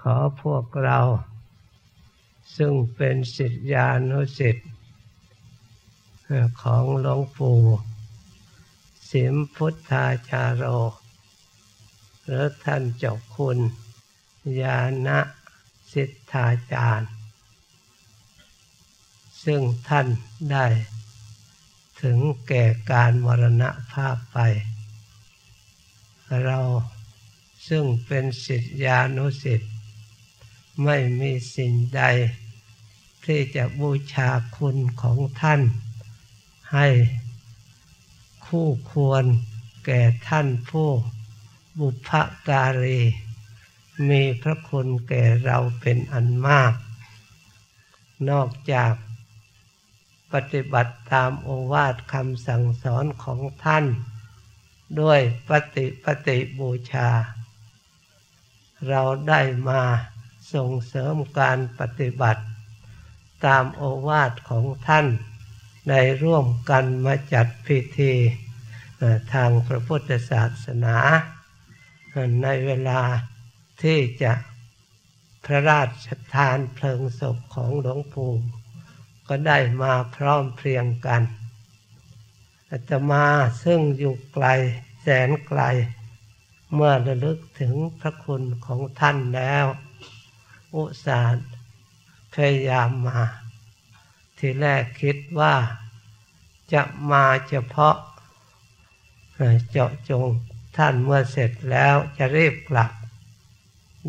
ขอพวกเรา ซึ่งเป็นสิทธิานุสิทธิ์ของหลวงปู่สิมพุทธาจารโรหรือท่านเจ้าคุณยานะสิทธาจารย์ ซึ่งท่านได้ ถึงแก่การมรณภาพไป เราซึ่งเป็นสิทธิานุสิทธิ์ ไม่มีสิ่งใด ที่จะบูชาคุณของท่าน ให้คู่ควรแก่ท่านผู้บุพการี มีพระคุณแก่เราเป็นอันมาก นอกจากปฏิบัติตามโอวาทคำสั่งสอนของท่าน ด้วยปฏิปฏิบูชา เราได้มา ส่งเสริมการปฏิบัติ ตามโอวาทของท่านได้ร่วมกันมาจัดพิธีทางพระพุทธศาสนา ในเวลาที่จะพระราชทานเพลิงศพของหลวงปู่ก็ได้มาพร้อมเพรียงกันอาตมาซึ่งอยู่ไกลแสนไกล เมื่อระลึกถึงพระคุณของท่านแล้ว อุตส่าห์พยายามมา ทีแรกคิดว่าจะมาเฉพาะเจาะจงท่านเมื่อเสร็จแล้วจะรีบกลับ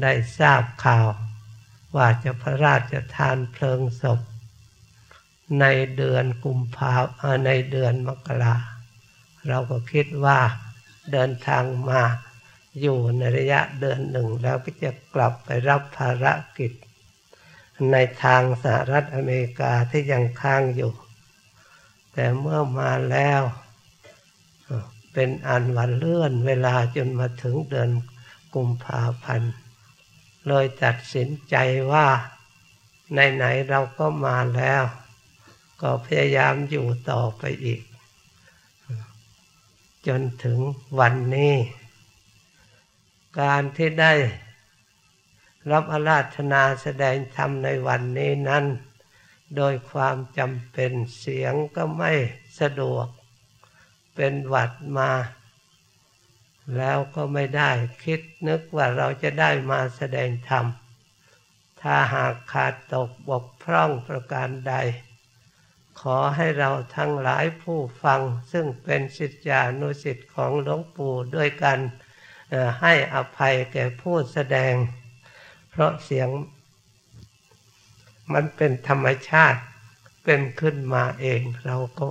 ได้ทราบข่าว ว่าจะพระราชทานเพลิงศพ ในเดือนกุมภาในเดือนมกราเราก็คิดว่าเดินทางมา อยู่ในระยะเดือนหนึ่งแล้วก็จะกลับไปรับภารกิจ ในทางสหรัฐอเมริกาที่ยังค้างอยู่ แต่เมื่อมาแล้ว เป็นอันวันเลื่อนเวลาจนมาถึงเดือนกุมภาพันธ์เลยตัดสินใจว่าไหนๆเราก็มาแล้ว ก็พยายามอยู่ต่อไปอีก จนถึงวันนี้ การที่ได้รับอาราธนาแสดงธรรมในวันนี้นั้น โดยความจำเป็นเสียงก็ไม่สะดวก เป็นหวัดมา แล้วก็ไม่ได้คิดนึกว่าเราจะได้มาแสดงธรรม ถ้าหากขาดตกบกพร่องประการใด ขอให้เราทั้งหลายผู้ฟังซึ่งเป็นสิทธิานุสิทธิ์ของหลวงปู่ด้วยกัน ให้อภัยแก่ผู้แสดง เพราะเสียงมันเป็นธรรมชาติเป็นขึ้นมาเอง เราก็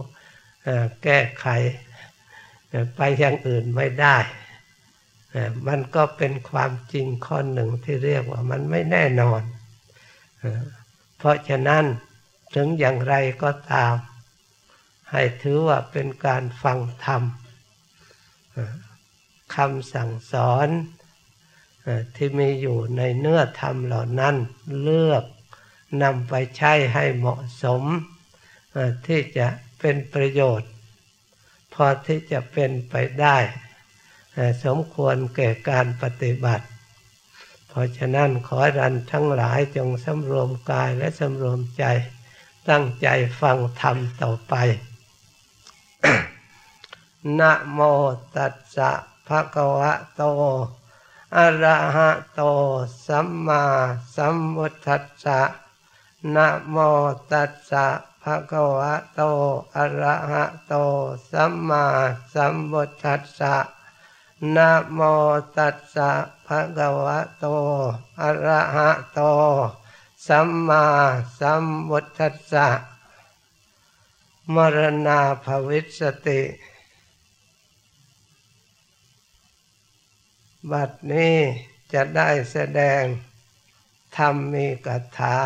แก้ไขไปอย่างอื่นไม่ได้ มันก็เป็นความจริงข้อหนึ่งที่เรียกว่ามันไม่แน่นอน เพราะฉะนั้นถึงอย่างไรก็ตาม ให้ถือว่าเป็นการฟังธรรม คำสั่งสอนที่มีอยู่ในเนื้อธรรมเหล่านั้นเลือกนำไปใช้ให้เหมาะสม ที่จะเป็นประโยชน์ พอที่จะเป็นไปได้สมควรแก่การปฏิบัติ เพราะฉะนั้นขอรันทั้งหลายจงสำรวมกายและสำรวมใจ ตั้งใจฟังธรรมต่อไปนะโมตัสสะ ภะคะวะโต อะระหะโต สัมมาสัมพุทธัสสะ นะโมตัสสะภะคะวะโต อะระหะโต สัมมาสัมพุทธัสสะ นะโมตัสสะภะคะวะโต อะระหะโต สัมมาสัมพุทธัสสะมรณาภวิสติ บัดนี้จะได้แสดงธรรมมีกถา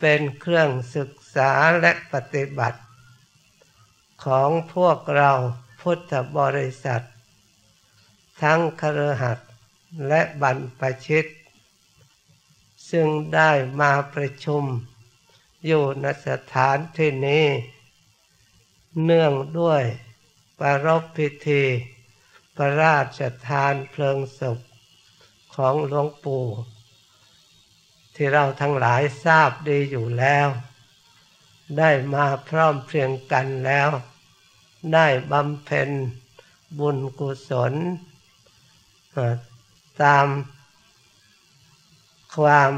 เป็นเครื่องศึกษาและปฏิบัติ ของพวกเราพุทธบริษัท ทั้งครหัสและบรรพชิต ซึ่งได้มาประชุม อยู่ในสถานที่นี้ เนื่องด้วยปรบพิธี พระราชทานเพลิงศพของหลวงปู่ ที่เราทั้งหลายทราบดีอยู่แล้ว ได้มาพร้อมเพรียงกันแล้ว ได้บำเพ็ญบุญกุศล ตามความ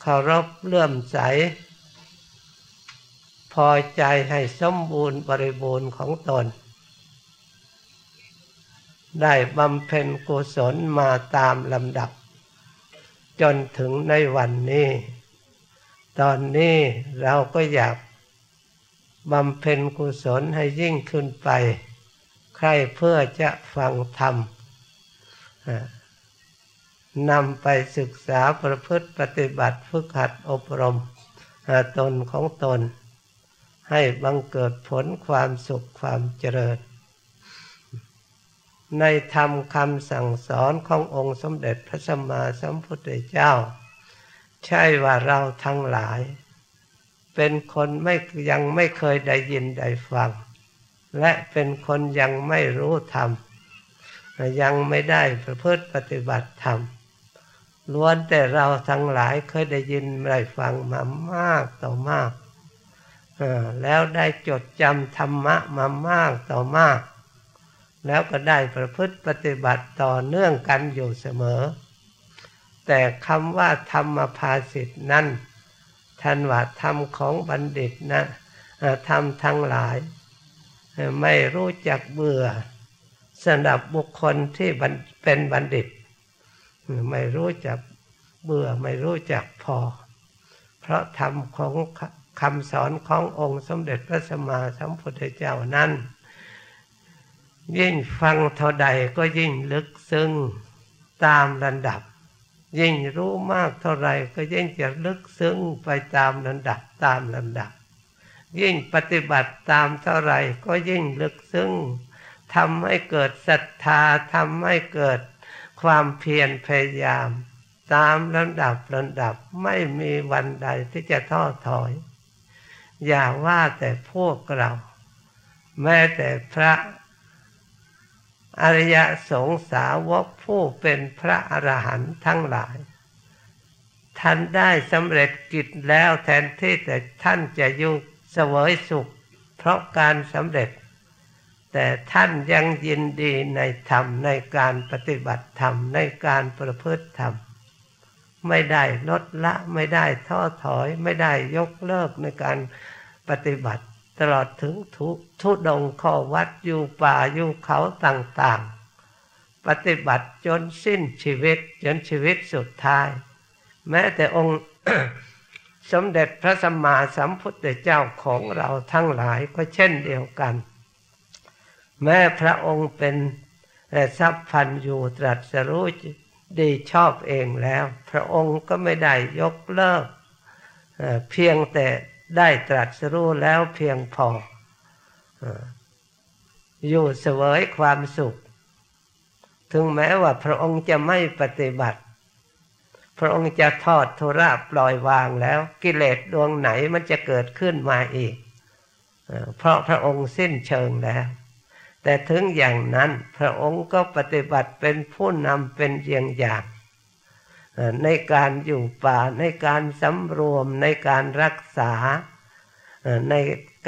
เคารพเลื่อมใส พอใจให้สมบูรณ์บริบูรณ์ของตน ได้บำเพ็ญกุศลมาตามลำดับ จนถึงในวันนี้ ตอนนี้เราก็อยากบำเพ็ญกุศลให้ยิ่งขึ้นไป ใครเพื่อจะฟังธรรมนำไปศึกษาประพฤติปฏิบัติฝึกหัดอบรมตนของตน ให้บังเกิดผลความสุขความเจริญ ในธรรมคำสั่งสอนขององค์สมเด็จพระสัมมาสัมพุทธเจ้า ใช่ว่าเราทั้งหลาย เป็นคนไม่ยังไม่เคยได้ยินได้ฟัง และเป็นคนยังไม่รู้ธรรม ยังไม่ได้ประพฤติปฏิบัติธรรมล้วนแต่เราทั้งหลายเคยได้ยินได้ฟังมามากต่อมาก แล้วได้จดจำธรรมะมามากต่อมาก แล้วก็ได้ประพฤติปฏิบัติต่อเนื่องกันอยู่เสมอ แต่คำว่าธรรมภาสิทธนั้นท่านว่าธรรมของบัณฑิตนะธรรมทั้งหลาย ไม่รู้จักเบื่อสำหรับบุคคลที่เป็นบัณฑิต ไม่รู้จักเบื่อไม่รู้จักพอ เพราะธรรมของคำสอนขององค์สมเด็จพระสัมมาสัมพุทธเจ้านั้น ยิ่งฟังเท่าใดก็ยิ่งลึกซึ้งตามระดับ ยิ่งรู้มากเท่าไรก็ยิ่งจะลึกซึ้งไปตามระดับตามลำดับ ยิ่งปฏิบัติตามเท่าไรก็ยิ่งลึกซึ้งทำให้เกิดศรัทธาทำให้เกิดความเพียรพยายาม ตามลำดับลำดับไม่มีวันใดที่จะท้อถอย อย่าว่าแต่พวกเรา แม้แต่พระ อริยสงสาวกผู้เป็นพระอรหันต์ทั้งหลาย ท่านได้สำเร็จกิจแล้วแทนที่แต่ท่านจะยุ่งเสวยสุข เพราะการสำเร็จ แต่ท่านยังยินดีในธรรมในการปฏิบัติธรรมในการประพฤติธรรม ไม่ได้ลดละไม่ได้ท้อถอย ไม่ได้ยกเลิกในการปฏิบัติ ตลอดถึงทุทุดงข้อวัดอยู่ป่าอยู่เขาต่างๆ ปฏิบัติจนสิ้นชีวิตจนชีวิตสุดท้าย แม้แต่องค์สมเด็จพระสัมมาสัมพุทธเจ้าของเราทั้งหลายก็เช่นเดียวกัน แม้พระองค์เป็นทรัพย์พันอยู่ตรัสรู้ดีชอบเองแล้ว พระองค์ก็ไม่ได้ยกเลิก เพียงแต่ ได้ตรัสรู้แล้วเพียงพอ อยู่เสวยความสุข ถึงแม้ว่าพระองค์จะไม่ปฏิบัติ พระองค์จะทอดทุระปล่อยวางแล้ว กิเลสดวงไหนมันจะเกิดขึ้นมาอีก เพราะพระองค์สิ้นเชิงแล้ว แต่ถึงอย่างนั้นพระองค์ก็ปฏิบัติเป็นผู้นำเป็นเยียงอย่าง ในการอยู่ป่าในการสำรวมในการรักษาใน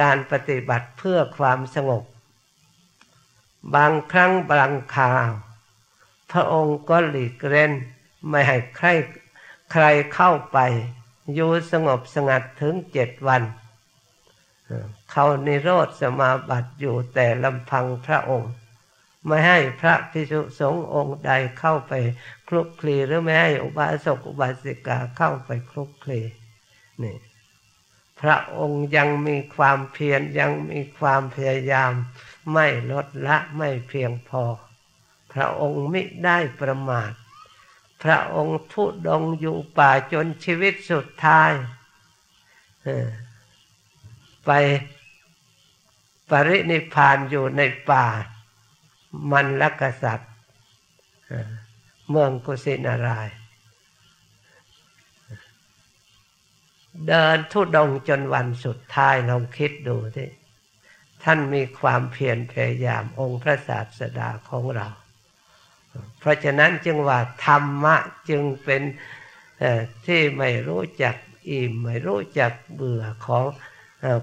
การปฏิบัติเพื่อความสงบบางครั้งบางคราว พระองค์ก็หลีกเล่นไม่ให้ใครใครเข้าไป อยู่สงบสงัดถึงเจ็ดวัน เขานิโรธสมาบัติอยู่แต่ลำพังพระองค์ ไม่ให้พระพิสุสงฆ์องค์ใดเข้าไป คลุกคลีหรือไม่ให้อุบาสกอุบาสิกาเข้าไปคลุกคลีนี่พระองค์ยังมีความเพียรยังมีความพยายาม ไม่ลดละไม่เพียงพอ พระองค์ไมิได้ประมาท พระองค์ทุดงอยู่ป่าจนชีวิตสุดท้ายไปปรินิพานอยู่ในป่า มันลกษัตริย์ มืองกุสินาราย เดินทุดงจนวันสุดท้ายลองคิดดูที่ท่านมีความเพียรพยายามองค์พระศาสดาของเรา เพราะฉะนั้นจึงว่าธรรมะจึงเป็นที่ไม่รู้จักอิ่มไม่รู้จักเบื่อของ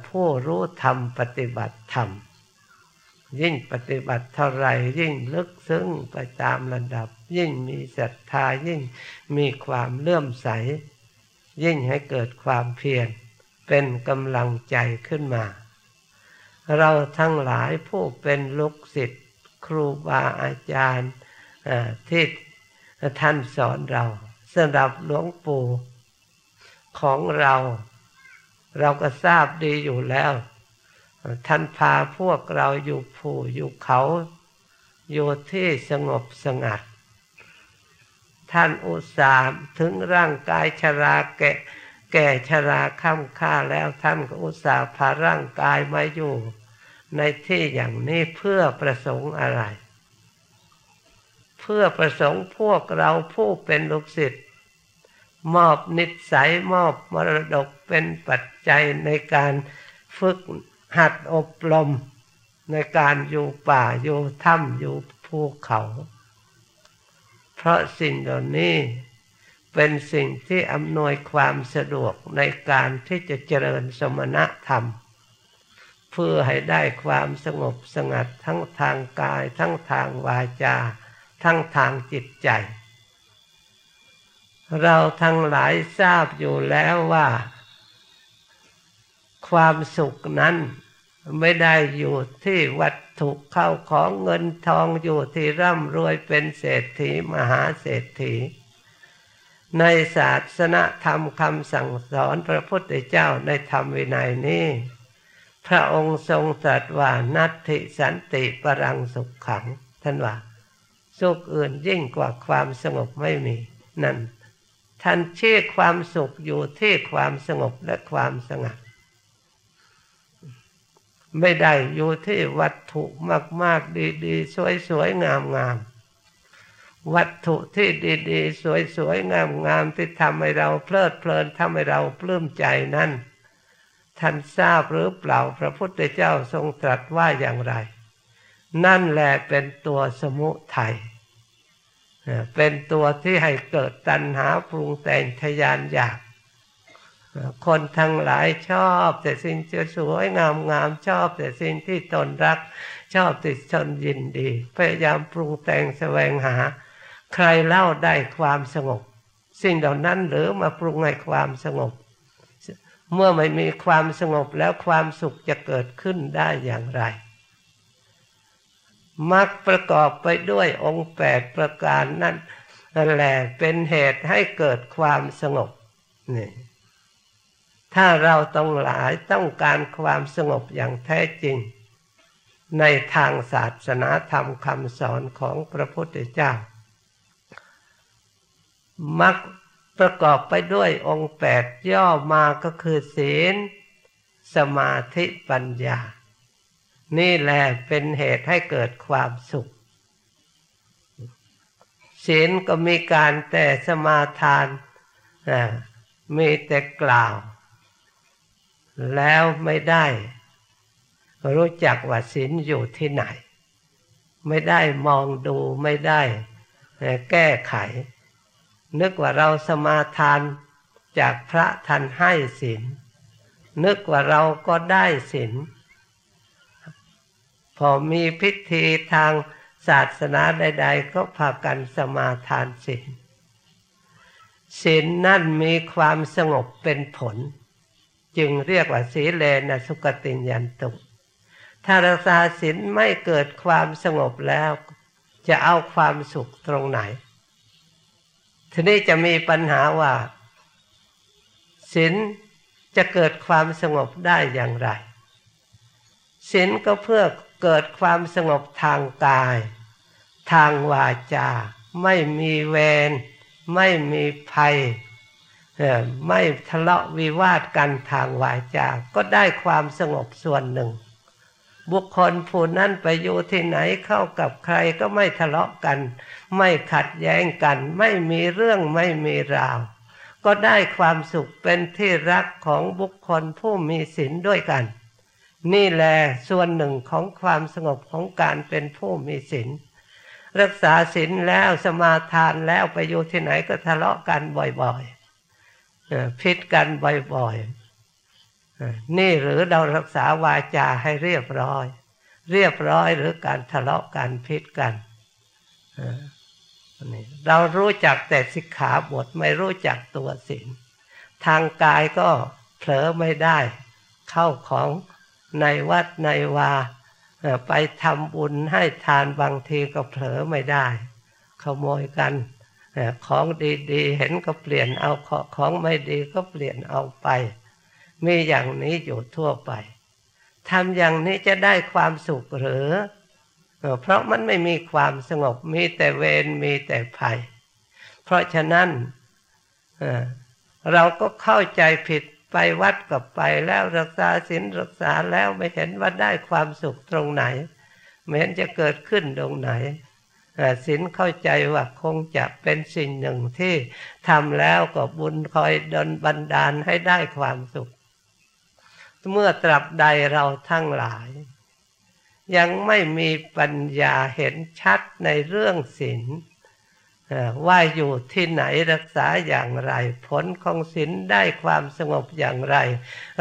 ผู้รู้ธรรมปฏิบัติธรรม ยิ่งปฏิบัติเท่าไรยิ่งลึกซึ้งไปตามระดับ ยิ่งมีศรัทธายิ่งมีความเลื่อมใส ยิ่งให้เกิดความเพียรเป็นกำลังใจขึ้นมา เราทั้งหลายผู้เป็นลูกศิษย์ครูบาอาจารย์ที่ท่านสอนเราสำหรับหลวงปู่ของเรา เราก็ทราบดีอยู่แล้ว ท่านพาพวกเราอยู่ผู้อยู่เขาอยู่ที่สงบสงัด ท่านอุตส่าห์ถึงร่างกายชราแก่แก่ชราค่ำค่าแล้วท่านก็อุตส่าห์พาร่างกายมาอยู่ในที่อย่างนี้เพื่อประสงค์อะไร เพื่อประสงค์พวกเราผู้เป็นลูกศิษย์มอบนิสัยมอบมรดกเป็นปัจจัยในการฝึก หัดอบรมในการอยู่ป่าอยู่ถ้ำอยู่ภูเขา เพราะสิ่งเหล่านี้เป็นสิ่งที่อำนวยความสะดวกในการที่จะเจริญสมณธรรม เพื่อให้ได้ความสงบสงัดทั้งทางกาย ทั้งทางวาจา ทั้งทางจิตใจ เราทั้งหลายทราบอยู่แล้วว่า ความสุขนั้น ไม่ได้อยู่ที่วัตถุเข้าของเงินทองอยู่ที่ร่ำรวยเป็นเศรษฐีมหาเศรษฐี ในศาสนาธรรมคำสั่งสอนพระพุทธเจ้าในธรรมวินัยนี้ พระองค์ทรงตรัสว่านัตติสันติปรังสุขขังท่านว่าสุขอื่นยิ่งกว่าความสงบไม่มีนั่นท่านเชื่อความสุขอยู่ที่ความสงบและความสงัด ไม่ได้อยู่ที่วัตถุมาก ๆ ดีๆ สวย ๆ งามๆ วัตถุที่ดี ๆ สวย ๆ งามๆ ที่ทำให้เราเพลิดเพลินทำให้เราปลื้มใจนั้น ท่านทราบหรือเปล่าพระพุทธเจ้าทรงตรัสว่าอย่างไร นั่นแหละเป็นตัวสมุทัยเป็นตัวที่ให้เกิดตัณหาปรุงแต่งทยานอยาก คนทั้งหลายชอบแต่สิ่งสวยงามงามชอบแต่สิ่งที่ตนรัก ชอบติดชนยินดี พยายามปรุงแต่งแสวงหา ใครเล่าได้ความสงบ สิ่งเหล่านั้นหรือมาปรุงให้ความสงบ เมื่อไม่มีความสงบแล้วความสุขจะเกิดขึ้นได้อย่างไรมักประกอบไปด้วยองค์แปดประการนั้นแหละเป็นเหตุให้เกิดความสงบนี่ ถ้าเราต้องหลายต้องการความสงบอย่างแท้จริง ในทางศาสนาธรรมคำสอนของพระพุทธเจ้า มักประกอบไปด้วยองค์แปดย่อมาก็คือศีล สมาธิปัญญา นี่แหละเป็นเหตุให้เกิดความสุขศีลก็มีการแต่สมาทานมีแต่กล่าว แล้วไม่ได้รู้จักว่าศีลอยู่ที่ไหน ไม่ได้มองดูไม่ได้แก้ไข นึกว่าเราสมาทานจากพระท่านให้ศีลนึกว่าเราก็ได้ศีลพอมีพิธีทางศาสนาใด ๆ ก็พากันสมาทานศีลศีลนั่นมีความสงบเป็นผล จึงเรียกว่าสีเลนะสุกติยันตุ ถ้ารักษาศีลไม่เกิดความสงบแล้ว จะเอาความสุขตรงไหน ทีนี้จะมีปัญหาว่าศีลจะเกิดความสงบได้อย่างไรศีลก็เพื่อเกิดความสงบทางกาย ทางวาจา ไม่มีเวรไม่มีภัย ไม่ทะเลาะวิวาทกันทางวาจาก็ได้ความสงบส่วนหนึ่ง บุคคลผู้นั้นไปอยู่ที่ไหนเข้ากับใครก็ไม่ทะเลาะกัน ไม่ขัดแย้งกัน ไม่มีเรื่องไม่มีราว ก็ได้ความสุขเป็นที่รักของบุคคลผู้มีศีลด้วยกัน นี่แหละส่วนหนึ่งของความสงบของการเป็นผู้มีศีลรักษาศีลแล้วสมาทานแล้วไปอยู่ที่ไหนก็ทะเลาะกันบ่อยๆ พิษกันบ่อยๆนี่หรือเรารักษาวาจาให้เรียบร้อย เรียบร้อยหรือการทะเลาะกันพิษกันเรารู้จักแต่สิกขาบทไม่รู้จักตัวศีลทางกายก็เผลอไม่ได้ เข้าของในวัดในวาไปทำบุญให้ทานบางทีก็เผลอไม่ได้ ขโมยกัน ของดีๆ เห็นก็เปลี่ยนเอาของไม่ดีก็เปลี่ยนเอาไป มีอย่างนี้อยู่ทั่วไปทำอย่างนี้จะได้ความสุขหรือ เพราะมันไม่มีความสงบมีแต่เวรมีแต่ภัย เพราะฉะนั้นเราก็เข้าใจผิดไปวัดกับไปแล้วรักษาศีลรักษาแล้วไม่เห็นว่าได้ความสุขตรงไหน ไม่เห็นจะเกิดขึ้นตรงไหน ศีลเข้าใจว่าคงจะเป็นสิ่งหนึ่งที่ทำแล้วก็บุญคอยดลบันดาลให้ได้ความสุข เมื่อตราบใดเราทั้งหลาย ยังไม่มีปัญญาเห็นชัดในเรื่องศีลว่าอยู่ที่ไหนรักษาอย่างไร ผลของศีลได้ความสงบอย่างไร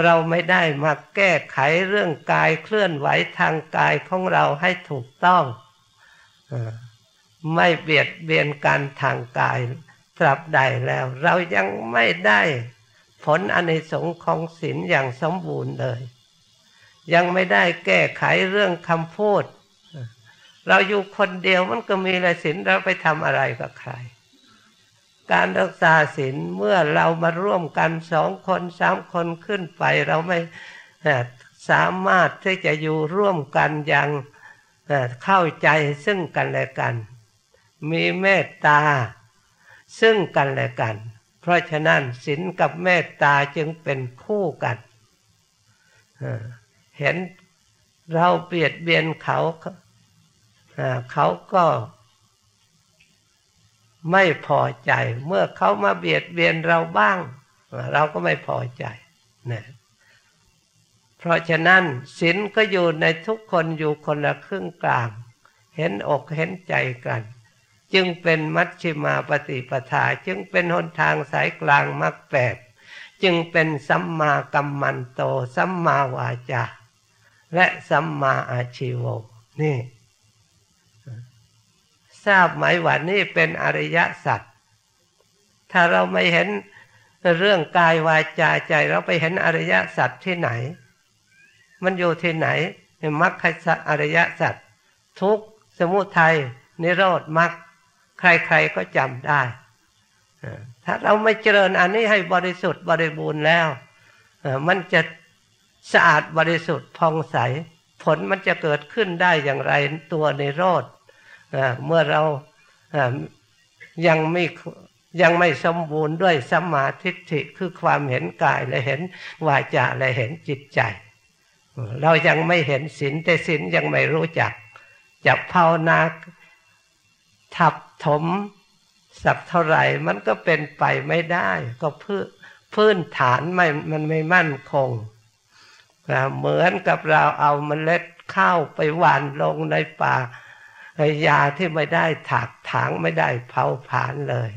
เราไม่ได้มาแก้ไขเรื่องกายเคลื่อนไหวทางกายของเราให้ถูกต้อง ไม่เบียดเบียนการทางกายตราบใดแล้ว เรายังไม่ได้ผลอนิสงส์ของศีลอย่างสมบูรณ์เลย ยังไม่ได้แก้ไขเรื่องคำพูด เราอยู่คนเดียวมันก็มีอะไรศีลเราไปทำอะไรกับใคร การรักษาศีลเมื่อเรามาร่วมกันสองคนสามคนขึ้นไป เราไม่สามารถที่จะอยู่ร่วมกันอย่างเข้าใจซึ่งกันและกัน มีเมตตา ซึ่งกันและกัน เพราะฉะนั้นศีลกับเมตตาจึงเป็นคู่กัน เห็นเราเบียดเบียนเขา เขาก็ไม่พอใจ เมื่อเขามาเบียดเบียนเราบ้าง เราก็ไม่พอใจนะเพราะฉะนั้นศีลก็อยู่ในทุกคนอยู่คนละครึ่งกลาง เห็นอกเห็นใจกัน จึงเป็นมัชชิมาปฏิปทา จึงเป็นหนทางสายกลางมรรคแปดจึงเป็นสัมมากัมมันโต สัมมาวาจา และสัมมาอาชีวนี่ ทราบไหมว่านี่เป็นอริยสัจถ้าเราไม่เห็นเรื่องกายวาจาใจ เราไปเห็นอริยสัจที่ไหน มันอยู่ที่ไหนมรรคสัจอริยสัจทุกสมุทัยนิโรธมรรค ใครๆก็จำได้ ถ้าเราไม่เจริญอันนี้ให้บริสุทธิ์บริบูรณ์แล้ว มันจะสะอาดบริสุทธิ์พองใส ผลมันจะเกิดขึ้นได้อย่างไรตัวในโรธเมื่อเรายังไม่ยังไม่สมบูรณ์ด้วยสมาธิิคือความเห็นกายและเห็นวาจาและเห็นจิตใจ เรายังไม่เห็นศีลแต่ศีลยังไม่รู้จักจะภาวนาทับ ถมสักเท่าไหร่มันก็เป็นไปไม่ได้ ก็พื้นพื้นฐานไม่มันไม่มั่นคงเหมือนกับเราเอาเมล็ดข้าวไปหว่านลงในป่ายาที่ไม่ได้ถากถางไม่ได้เผาผลาญเลย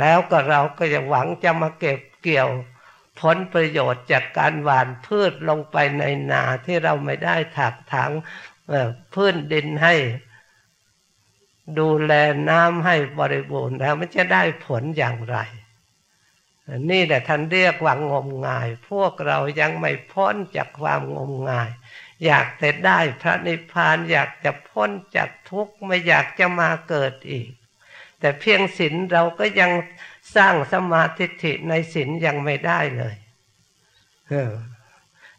แล้วก็เราก็จะหวังจะมาเก็บเกี่ยวผลประโยชน์จากการหว่านพืชลงไปในนาที่เราไม่ได้ถากถางพื้นดินให้ ดูแลน้ำให้บริบูรณ์แล้วมันจะได้ผลอย่างไร นี่แหละท่านเรียกว่างมงาย พวกเรายังไม่พ้นจากความงมงาย อยากแต่ได้พระนิพพานอยากจะพ้นจากทุกข์ไม่อยากจะมาเกิดอีก แต่เพียงศีลเราก็ยังสร้างสมาธิในศีลยังไม่ได้เลย เออ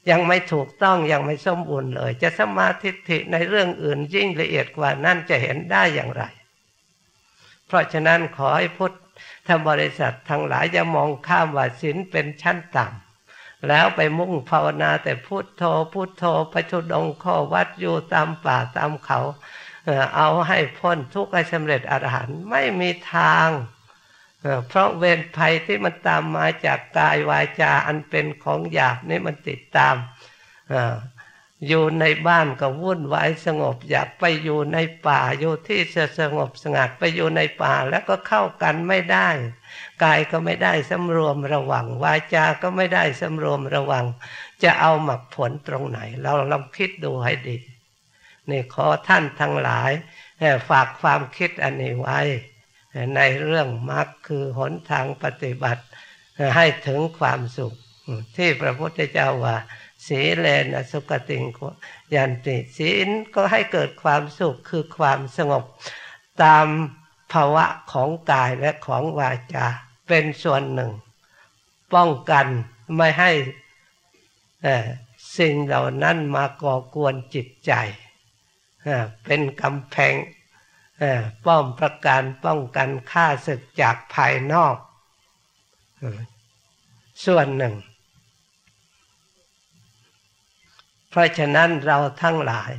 ยังไม่ถูกต้องยังไม่สมบูรณ์เลย จะสมาธิในเรื่องอื่นยิ่งละเอียดกว่านั่นจะเห็นได้อย่างไร เพราะฉะนั้นขอให้พุทธบริษัททั้งหลายอย่ามองข้ามว่าศีลเป็นชั้นต่ำแล้วไปมุ่งภาวนาแต่พุทโธพุทโธไปทุดงข้อวัดอยู่ตามป่าตามเขา เอาให้พ้นทุกข์ให้สำเร็จอรหันต์ไม่มีทาง เพราะเวรภัยที่มันตามมาจากกายวาจาอันเป็นของหยาบนี่มันติดตามอยู่ในบ้านก็วุ่นวายสงบ อยากไปอยู่ในป่าอยู่ที่สงบสงัดไปอยู่ในป่าแล้วก็เข้ากันไม่ได้กายก็ไม่ได้สำรวมระวัง วาจาก็ไม่ได้สำรวมระวัง จะเอาหมักผลตรงไหน เราลองคิดดูให้ดีนี่ขอท่านทั้งหลายฝากความคิดอันนี้ไว้ ในเรื่องมรรคคือหนทางปฏิบัติให้ถึงความสุข ที่พระพุทธเจ้าว่า สีเลนสุกติงยันติศีลก็ให้เกิดความสุขคือความสงบ ตามภาวะของกายและของวาจา เป็นส่วนหนึ่ง ป้องกันไม่ให้สิ่งเหล่านั้นมาก่อกวนจิตใจ เป็นกำแพง ป้อมประการป้องกันค่าศึกจากภายนอก ส่วนหนึ่ง เพราะฉะนั้นเราทั้งหลาย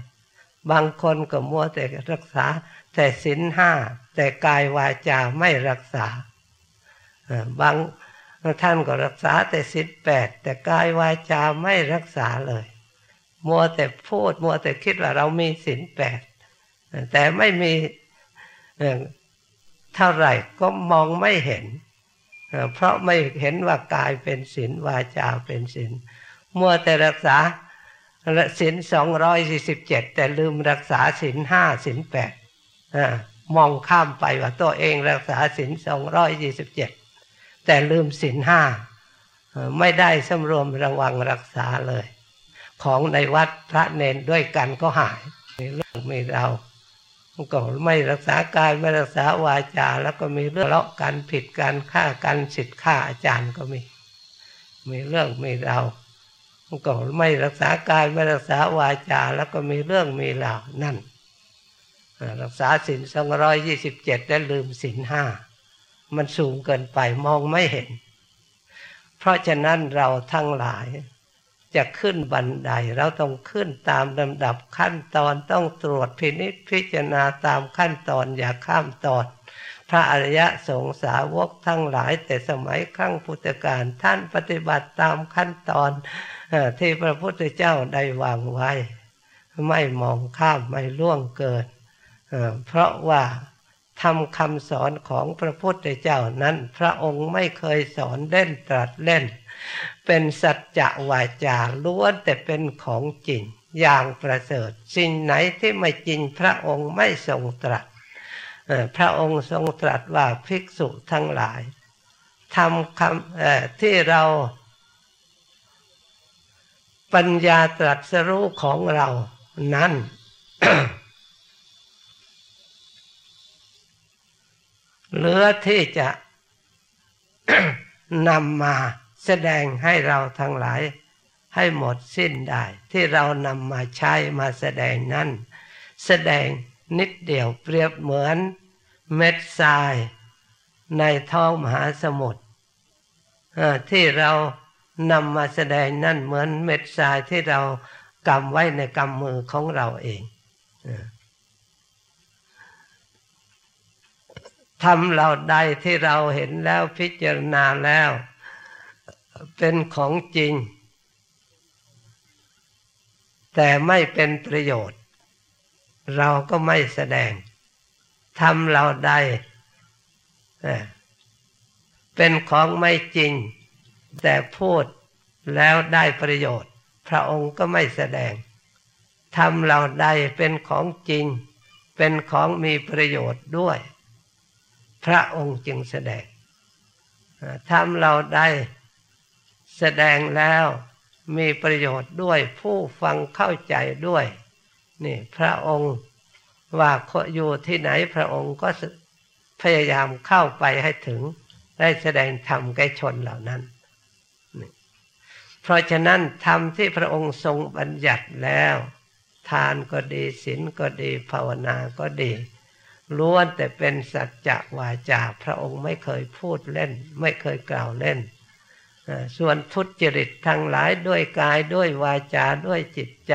บางคนก็มัวแต่รักษา แต่ศีลห้า แต่กายวาจาไม่รักษา บางท่านก็รักษาแต่ศีลแปดแต่กายวาจาไม่รักษาเลย มัวแต่พูดมัวแต่คิดว่าเรามีศีลแปดแต่ไม่มี เท่าไหร่ก็มองไม่เห็น เพราะไม่เห็นว่ากายเป็นศีลวาจาเป็นศีลมัวแต่รักษาศีลสองร้อยสี่สิบเจ็ดแต่ลืมรักษาศีลห้าศีลแปดมองข้ามไปว่าตัวเองรักษาศีลสองร้อยยี่สิบเจ็ดแต่ลืมศีลห้าไม่ได้สำรวมระวังรักษาเลย ของในวัดพระเนนด้วยกันก็หายเรื่องมีเรา ก็ไม่รักษากายไม่รักษาวาจา แล้วก็มีเรื่องเลาะกันผิดกันฆ่ากันสิทธิ์ฆ่าอาจารย์ก็มี มีเรื่องมีราวก็ไม่รักษากายไม่รักษาวาจา แล้วก็มีเรื่องมีราวนั่น รักษาสินสองร้อยยี่สิบเจ็ดและลืมสินห้ามันสูงเกินไปมองไม่เห็น เพราะฉะนั้นเราทั้งหลาย จะขึ้นบันไดเราต้องขึ้นตามลำดับขั้นตอนต้องตรวจพินิจพิจารณาตามขั้นตอนอย่าข้ามตอน พระอริยสงสาวกทั้งหลายแต่สมัยครั้งพุทธกาลท่านปฏิบัติตามขั้นตอนที่พระพุทธเจ้าได้วางไว้ ไม่มองข้ามไม่ล่วงเกินเพราะว่าทำคำสอนของพระพุทธเจ้านั้น พระองค์ไม่เคยสอนเล่นตรัสเล่น เป็นสัจจะวาจาล้วนแต่เป็นของจริงอย่างประเสริฐ สิ่งไหนที่ไม่จริงพระองค์ไม่ทรงตรัสพระองค์ทรงตรัสว่าภิกษุทั้งหลายทำคำที่เรา ปัญญาตรัสรู้ของเรานั้นเหลือที่จะนำมา แสดงให้เราทั้งหลายให้หมดสิ้นได้ ที่เรานำมาใช้มาแสดงนั้น แสดงนิดเดียวเปรียบเหมือน เม็ดทรายในท้องมหาสมุทรที่เรานำมาแสดงนั่นเหมือนเม็ดทรายที่เรากำไว้ในกำมือของเราเองทำเราใดที่เราเห็นแล้วพิจารณาแล้ว เป็นของจริง แต่ไม่เป็นประโยชน์ เราก็ไม่แสดงทำเราได้เป็นของไม่จริง แต่พูดแล้วได้ประโยชน์ พระองค์ก็ไม่แสดงทำเราได้เป็นของจริง เป็นของมีประโยชน์ด้วย พระองค์จึงแสดงทำเราได้ แสดงแล้วมีประโยชน์ด้วยผู้ฟังเข้าใจด้วย นี่พระองค์ว่าอยู่ที่ไหนพระองค์ก็พยายามเข้าไปให้ถึงได้แสดงธรรมแก่ชนเหล่านั้น เพราะฉะนั้นธรรมที่พระองค์ทรงบัญญัติแล้ว ทานก็ดีศีลก็ดีภาวนาก็ดีล้วนแต่เป็นสัจจะวาจา พระองค์ไม่เคยพูดเล่น ไม่เคยกล่าวเล่น ส่วนทุจริตทั้งหลายด้วยกายด้วยวาจาด้วยจิตใจ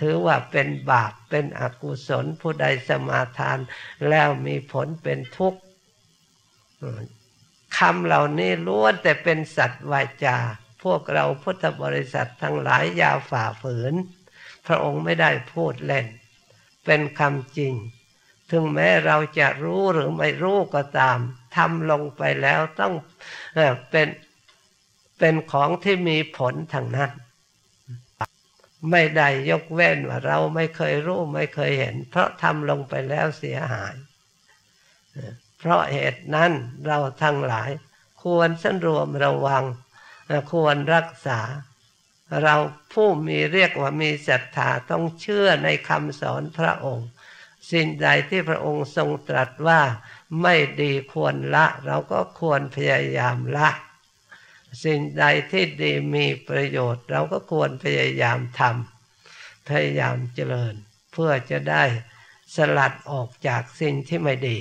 ถือว่าเป็นบาปเป็นอกุศลผู้ใดสมาทาน แล้วมีผลเป็นทุกข์คำเหล่านี้ล้วนแต่เป็นสัตว์วาจา พวกเราพุทธบริษัททั้งหลายยาฝ่าฝืน พระองค์ไม่ได้พูดเล่น เป็นคำจริง ถึงแม้เราจะรู้หรือไม่รู้ก็ตามทำลงไปแล้วต้องเป็น เป็นของที่มีผลทางนั้น ไม่ได้ยกเว้นว่าเราไม่เคยรู้ไม่เคยเห็น เพราะทำลงไปแล้วเสียหาย เพราะเหตุนั้นเราทั้งหลาย ควรสันรวมระวัง ควรรักษา เราผู้มีเรียกว่ามีศรัทธาต้องเชื่อในคำสอนพระองค์ สิ่งใดที่พระองค์ทรงตรัสว่าไม่ดีควรละ เราก็ควรพยายามละ สิ่งใดที่ดีมีประโยชน์ เราก็ควรพยายามทำพยายามเจริญ เพื่อจะได้สลัดออกจากสิ่งที่ไม่ดี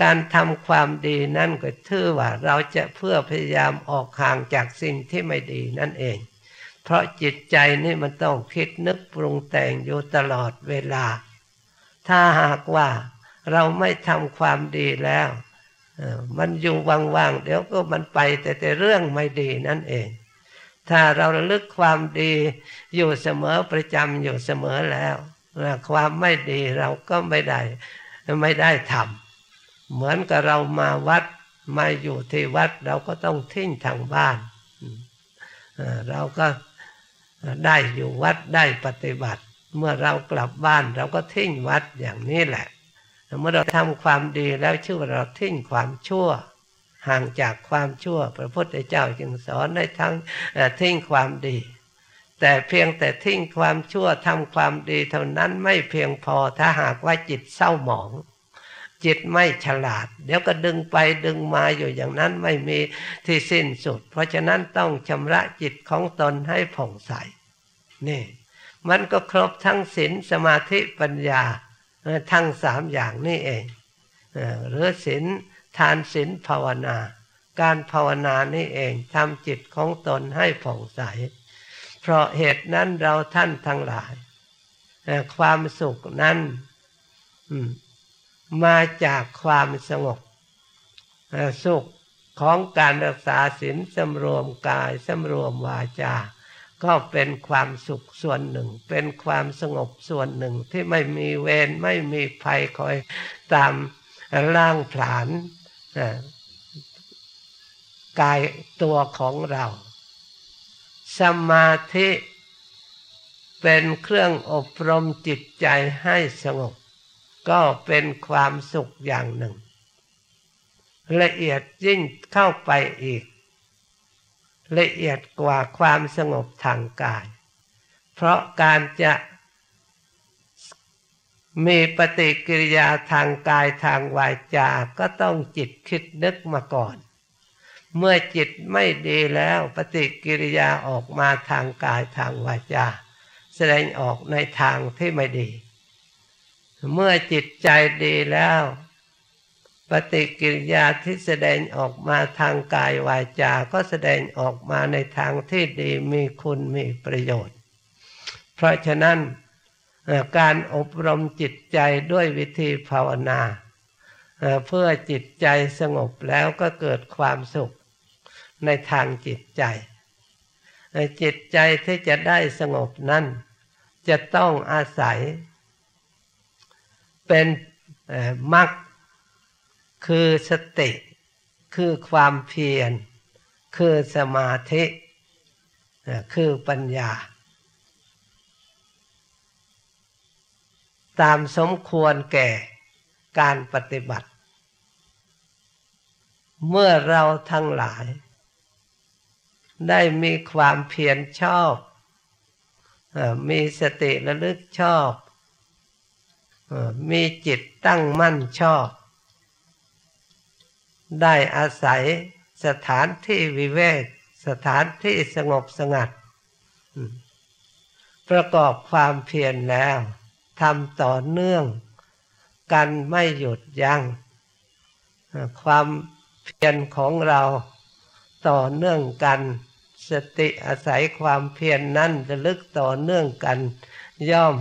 การทำความดีนั่นก็ถือว่าเราจะเพื่อพยายามออกห่างจากสิ่งที่ไม่ดีนั่นเอง เพราะจิตใจนี่มันต้องคิดนึกปรุงแต่งอยู่ตลอดเวลา ถ้าหากว่าเราไม่ทำความดีแล้ว มันอยู่ว่างๆเดี๋ยวก็มันไปแต่แต่เรื่องไม่ดีนั่นเอง ถ้าเราระลึกความดีอยู่เสมอประจำอยู่เสมอแล้วความไม่ดีเราก็ไม่ได้ไม่ได้ทำเหมือนกับเรามาวัดมาอยู่ที่วัดเราก็ต้องทิ้งทางบ้านเราก็ได้อยู่วัดได้ปฏิบัติ เมื่อเรากลับบ้านเราก็ทิ้งวัดอย่างนี้แหละ เมื่อเราทำความดีแล้วชื่อว่าเราทิ้งความชั่ว ห่างจากความชั่ว พระพุทธเจ้าจึงสอนให้ทั้งทิ้งความดี แต่เพียงแต่ทิ้งความชั่วทำความดีเท่านั้นไม่เพียงพอถ้าหากว่าจิตเศร้าหมอง จิตไม่ฉลาด เดี๋ยวก็ดึงไปดึงมาอยู่อย่างนั้นไม่มีที่สิ้นสุด เพราะฉะนั้นต้องชำระจิตของตนให้ผ่องใสนี่มันก็ครบทั้งศีลสมาธิปัญญา ทั้งสามอย่างนี่เองหรือศีลทานศีลภาวนา การภาวนานี่เองทำจิตของตนให้ผ่องใส เพราะเหตุนั้นเราท่านทั้งหลาย ความสุขนั้นมาจากความสงบสุขของการรักษาศีลสำรวมกายสำรวมวาจา ก็เป็นความสุขส่วนหนึ่ง เป็นความสงบส่วนหนึ่งที่ไม่มีเวรไม่มีภัยคอยตามร่างผลาญกายตัวของเรา สมาธิเป็นเครื่องอบรมจิตใจให้สงบ ก็เป็นความสุขอย่างหนึ่ง ละเอียดยิ่งเข้าไปอีก ละเอียดกว่าความสงบทางกาย เพราะการจะมีปฏิกิริยาทางกายทางวาจาก็ต้องจิตคิดนึกมาก่อน เมื่อจิตไม่ดีแล้วปฏิกิริยาออกมาทางกายทางวาจา แสดงออกในทางที่ไม่ดี เมื่อจิตใจดีแล้ว ปฏิกิริยาที่แสดงออกมาทางกายวาจา ก็แสดงออกมาในทางที่ดีมีคุณมีประโยชน์ เพราะฉะนั้นการอบรมจิตใจด้วยวิธีภาวนา เพื่อจิตใจสงบแล้วก็เกิดความสุขในทางจิตใจ จิตใจที่จะได้สงบนั้น จะต้องอาศัย เป็นมรรค คือสติคือความเพียร คือสมาธิ คือปัญญา ตามสมควรแก่การปฏิบัติ เมื่อเราทั้งหลาย ได้มีความเพียรชอบ มีสติระลึกชอบ มีจิตตั้งมั่นชอบ ได้อาศัยสถานที่วิเวก สถานที่สงบสงัด ประกอบความเพียรแล้วทำต่อเนื่อง กันไม่หยุดยัง้งความเพียรของเราต่อเนื่องกัน สติอาศัยความเพียรนนั้นจะลึกต่อเนื่องกัน ย่อม